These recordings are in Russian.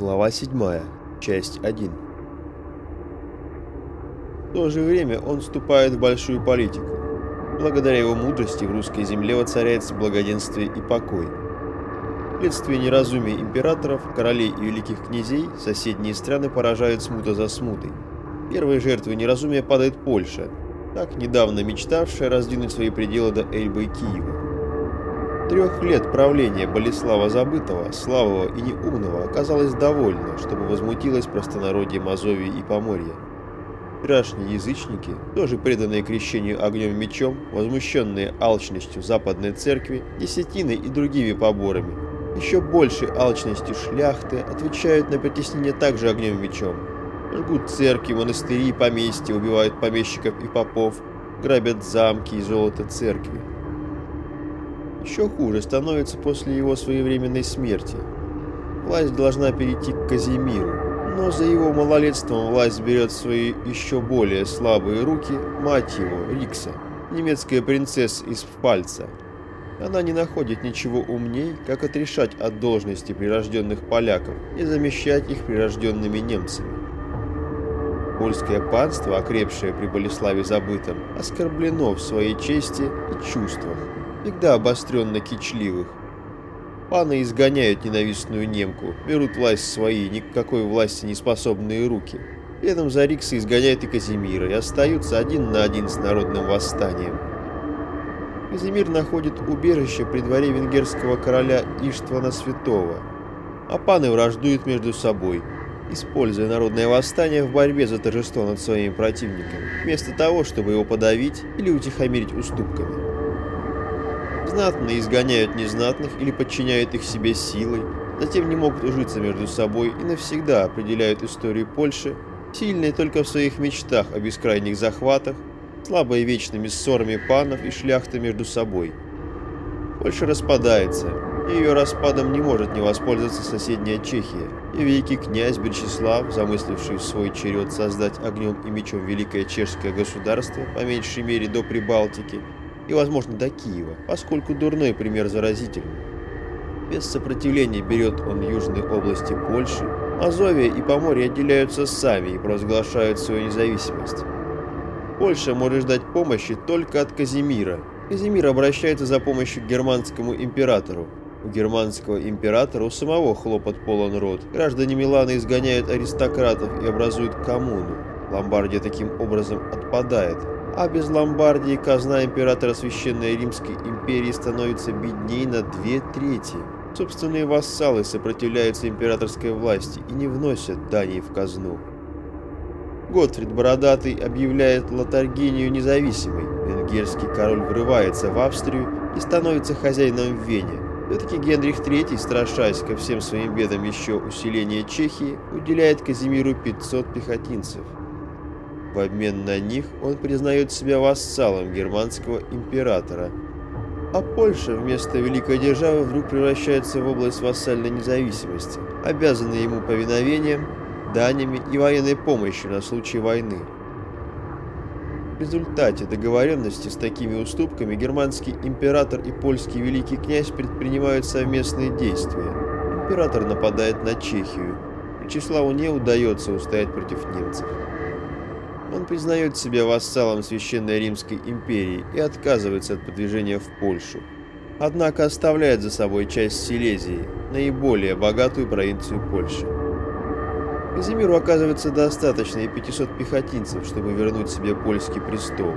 Глава 7. Часть 1. В то же время он вступает в большую политику. Благодаря его мудрости в русской земле воцаряется благоденствие и покой. Вследствие неразумия императоров, королей и великих князей соседние страны поражают смута за смутой. Первой жертвой неразумия падает Польша, так недавно мечтавшая раздвинуть свои пределы до Эльбы и Киева. Трех лет правления Болеслава Забытого, славого и неумного оказалось довольно, чтобы возмутилось простонародье Мазовии и Поморья. Вчерашние язычники, тоже преданные крещению огнем и мечом, возмущенные алчностью западной церкви, десятиной и другими поборами, еще большей алчностью шляхты, отвечают на притеснение также огнем и мечом. Жгут церкви, монастыри и поместья, убивают помещиков и попов, грабят замки и золото церкви. Еще хуже становится после его своевременной смерти. Власть должна перейти к Казимиру, но за его малолетством власть берет в свои еще более слабые руки мать его, Рикса, немецкая принцесса из Пальца. Она не находит ничего умней, как отрешать от должности прирожденных поляков и замещать их прирожденными немцами. Польское панство, окрепшее при Болеславе Забытом, оскорблено в своей чести и чувствах всегда обостренно кичливых. Паны изгоняют ненавистную немку, берут власть свои, никакой власти не способные руки. Следом за Рикса изгоняют и Казимира, и остаются один на один с народным восстанием. Казимир находит убежище при дворе венгерского короля Иштвана Святого, а паны враждуют между собой, используя народное восстание в борьбе за торжество над своими противниками, вместо того, чтобы его подавить или утихомирить уступками. Знатные изгоняют незнатных или подчиняют их себе силой, затем не могут ужиться между собой и навсегда определяют историю Польши, сильные только в своих мечтах о бескрайних захватах, слабые вечными ссорами панов и шляхты между собой. Польша распадается, и ее распадом не может не воспользоваться соседняя Чехия, и великий князь Бельчислав, замысливший в свой черед создать огнем и мечом великое чешское государство, по меньшей мере до Прибалтики, и, возможно, до Киева, поскольку дурной пример заразительный. Без сопротивления берет он южные области Польши, Азовия и Поморье отделяются сами и провозглашают свою независимость. Польша может ждать помощи только от Казимира. Казимир обращается за помощью к германскому императору. У германского императора у самого хлопот полон рот. Граждане Милана изгоняют аристократов и образуют коммуну. Ломбардия таким образом отпадает а без Ломбардии казна императора Священной Римской империи становится бедней на две трети. Собственные вассалы сопротивляются императорской власти и не вносят дани в казну. Готфрид Бородатый объявляет Латаргинию независимой. Венгерский король врывается в Австрию и становится хозяином в Вене. Все-таки Генрих III, страшась ко всем своим бедам еще усиления Чехии, уделяет Казимиру 500 пехотинцев. В обмен на них он признает себя вассалом германского императора. А Польша вместо великой державы вдруг превращается в область вассальной независимости, обязанной ему повиновением, данями и военной помощью на случай войны. В результате договоренности с такими уступками германский император и польский великий князь предпринимают совместные действия. Император нападает на Чехию. Вячеславу не удается устоять против немцев. Он признает себя вассалом Священной Римской империи и отказывается от продвижения в Польшу. Однако оставляет за собой часть Силезии, наиболее богатую провинцию Польши. Казимиру оказывается достаточно и 500 пехотинцев, чтобы вернуть себе польский престол.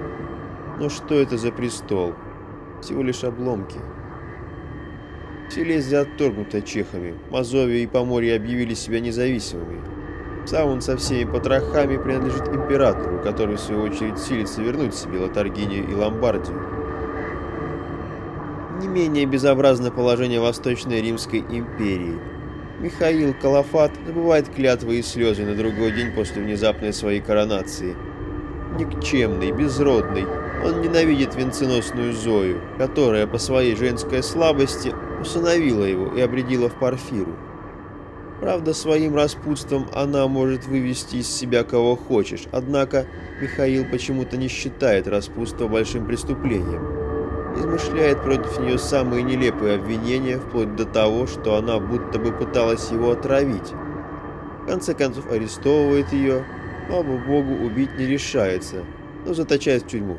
Но что это за престол? Всего лишь обломки. Силезия отторгнута чехами, Мазовия и Поморье объявили себя независимыми, сам он со всеми потрохами принадлежит императору, который в свою очередь силится вернуть себе Латаргинию и Ломбардию. Не менее безобразно положение Восточной Римской империи. Михаил Калафат забывает клятвы и слезы на другой день после внезапной своей коронации. Никчемный, безродный, он ненавидит венценосную Зою, которая по своей женской слабости усыновила его и обредила в Парфиру. Правда, своим распутством она может вывести из себя кого хочешь, однако Михаил почему-то не считает распутство большим преступлением. Измышляет против нее самые нелепые обвинения, вплоть до того, что она будто бы пыталась его отравить. В конце концов арестовывает ее, слава богу, убить не решается, но заточает в тюрьму.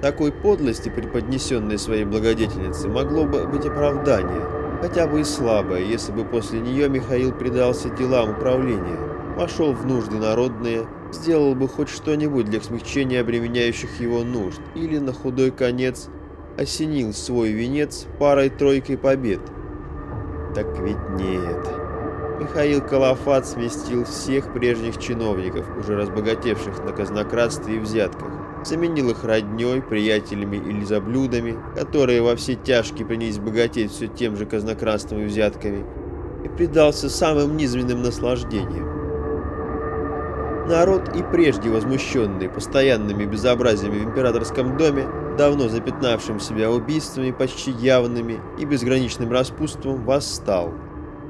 Такой подлости, преподнесенной своей благодетельнице, могло бы быть оправдание, хотя бы и слабое, если бы после нее Михаил предался делам управления, пошел в нужды народные, сделал бы хоть что-нибудь для смягчения обременяющих его нужд, или на худой конец осенил свой венец парой-тройкой побед. Так ведь нет. Михаил Калафат сместил всех прежних чиновников, уже разбогатевших на казнократстве и взятках, заменил их родней, приятелями или заблюдами, которые во все тяжкие принялись богатеть все тем же казнократством и взятками, и предался самым низменным наслаждениям. Народ и прежде возмущенный постоянными безобразиями в императорском доме, давно запятнавшим себя убийствами почти явными и безграничным распутством, восстал.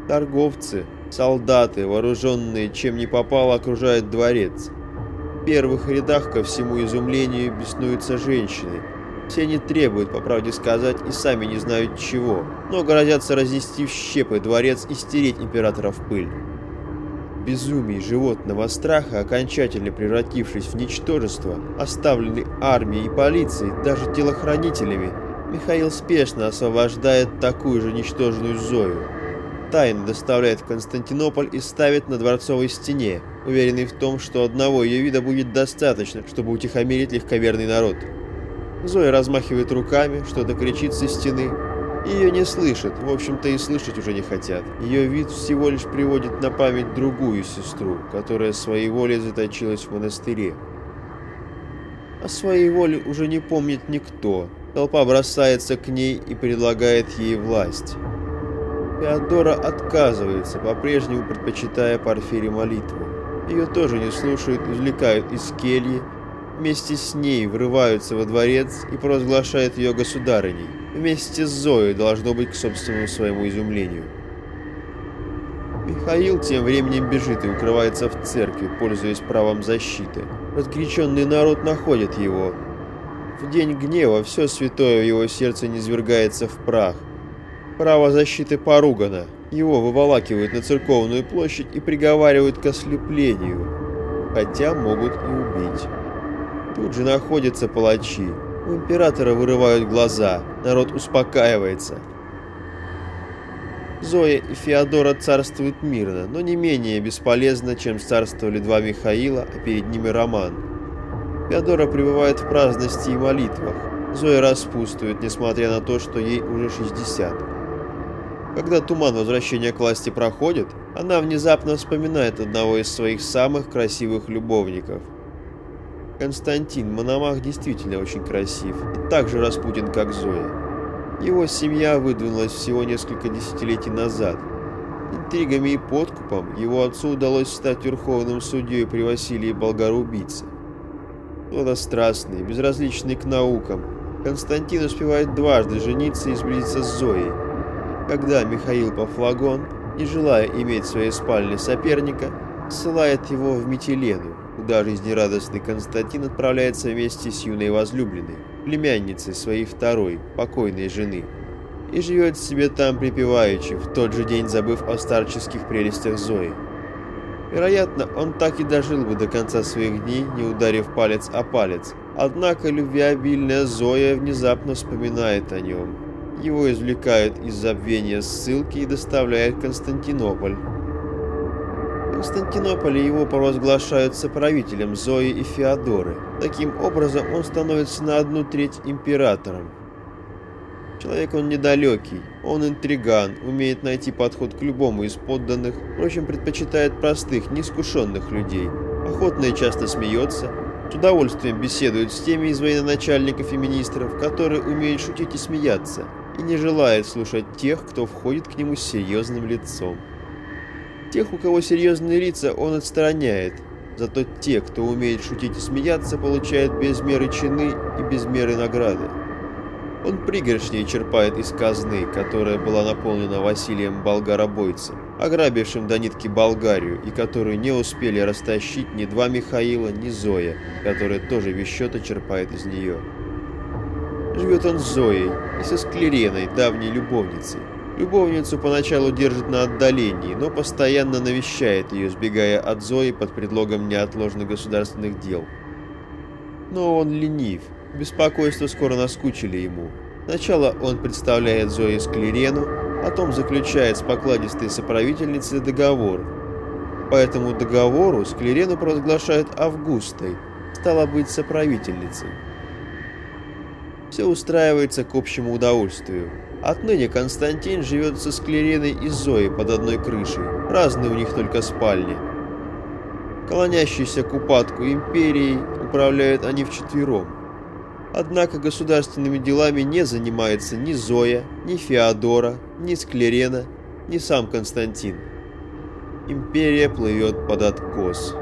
Торговцы, солдаты, вооруженные чем ни попало, окружают дворец – первых рядах ко всему изумлению беснуются женщины. Все они требуют, по правде сказать, и сами не знают чего, но грозятся разнести в щепы дворец и стереть императора в пыль. Безумие животного страха, окончательно превратившись в ничтожество, оставленный армией и полицией, даже телохранителями, Михаил спешно освобождает такую же ничтожную Зою тайно доставляет в Константинополь и ставит на дворцовой стене, уверенный в том, что одного ее вида будет достаточно, чтобы утихомирить легковерный народ. Зоя размахивает руками, что-то кричит со стены. Ее не слышат, в общем-то и слышать уже не хотят. Ее вид всего лишь приводит на память другую сестру, которая своей волей заточилась в монастыре. О своей воле уже не помнит никто. Толпа бросается к ней и предлагает ей власть. Феодора отказывается, по-прежнему предпочитая Порфире молитву. Ее тоже не слушают, извлекают из кельи, вместе с ней врываются во дворец и провозглашают ее государыней. Вместе с Зоей должно быть к собственному своему изумлению. Михаил тем временем бежит и укрывается в церкви, пользуясь правом защиты. Разгоряченный народ находит его. В день гнева все святое в его сердце низвергается в прах. Право защиты поругано. Его выволакивают на церковную площадь и приговаривают к ослеплению. Хотя могут и убить. Тут же находятся палачи. У императора вырывают глаза. Народ успокаивается. Зоя и Феодора царствуют мирно, но не менее бесполезно, чем царствовали два Михаила, а перед ними Роман. Феодора пребывает в праздности и молитвах. Зоя распутствует, несмотря на то, что ей уже 60. Когда туман возвращения к власти проходит, она внезапно вспоминает одного из своих самых красивых любовников. Константин Мономах действительно очень красив, и так же распутен, как Зоя. Его семья выдвинулась всего несколько десятилетий назад. Интригами и подкупом его отцу удалось стать верховным судьей при Василии Болгароубийце. Сладострастный, безразличный к наукам, Константин успевает дважды жениться и сблизиться с Зоей, когда Михаил Пафлагон, не желая иметь в своей спальне соперника, ссылает его в Метилену, куда жизнерадостный Константин отправляется вместе с юной возлюбленной, племянницей своей второй, покойной жены, и живет себе там припеваючи, в тот же день забыв о старческих прелестях Зои. Вероятно, он так и дожил бы до конца своих дней, не ударив палец о палец, однако любвеобильная Зоя внезапно вспоминает о нем, его извлекают из забвения ссылки и доставляют в Константинополь. В Константинополе его провозглашают соправителем Зои и Феодоры. Таким образом, он становится на одну треть императором. Человек он недалекий, он интриган, умеет найти подход к любому из подданных, впрочем, предпочитает простых, неискушенных людей, охотно и часто смеется, с удовольствием беседует с теми из военачальников и министров, которые умеют шутить и смеяться, и не желает слушать тех, кто входит к нему с серьезным лицом. Тех, у кого серьезные лица, он отстраняет, зато те, кто умеет шутить и смеяться, получают без меры чины и без меры награды. Он пригоршней черпает из казны, которая была наполнена Василием Болгаробойцем, ограбившим до нитки Болгарию, и которую не успели растащить ни два Михаила, ни Зоя, которая тоже без счета черпает из нее. Живет он с Зоей и со Склереной, давней любовницей. Любовницу поначалу держит на отдалении, но постоянно навещает ее, сбегая от Зои под предлогом неотложных государственных дел. Но он ленив, беспокойство скоро наскучили ему. Сначала он представляет Зои Склерену, потом заключает с покладистой соправительницей договор. По этому договору Склерену провозглашают Августой, стала быть соправительницей. Все устраивается к общему удовольствию. Отныне Константин живет со Склереной и Зоей под одной крышей, разные у них только спальни. Клонящейся к упадку империей управляют они вчетвером. Однако государственными делами не занимается ни Зоя, ни Феодора, ни Склерена, ни сам Константин. Империя плывет под откос.